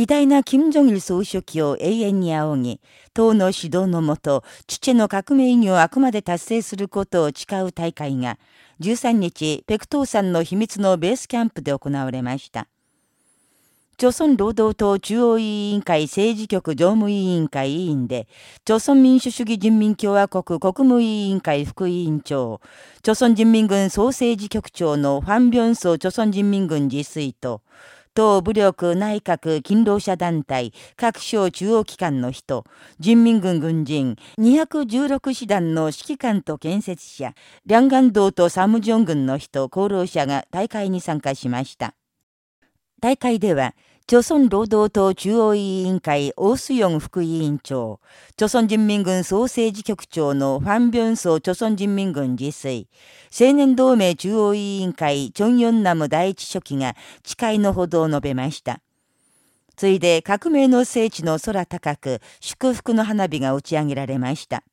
偉大な金正日総書記を永遠に仰ぎ、党の指導のもと、父の革命意義をあくまで達成することを誓う大会が、13日、ペクトーさんの秘密のベースキャンプで行われました。朝鮮労働党中央委員会政治局常務委員会委員で、朝鮮民主主義人民共和国国務委員会副委員長、朝鮮人民軍総政治局長のファン・ビョンソ朝鮮人民軍自炊と、党武力内閣勤労者団体各省中央機関の人、人民軍軍人216師団の指揮官と建設者、両岸道とサムジョン軍の人、功労者が大会に参加しました。大会では、朝鮮労働党中央委員会オースヨン副委員長、朝鮮人民軍総政治局長のファン・ビョンソ朝鮮人民軍自炊、青年同盟中央委員会チョンヨンナム第一書記が誓いのほどを述べました。ついで革命の聖地の空高く祝福の花火が打ち上げられました。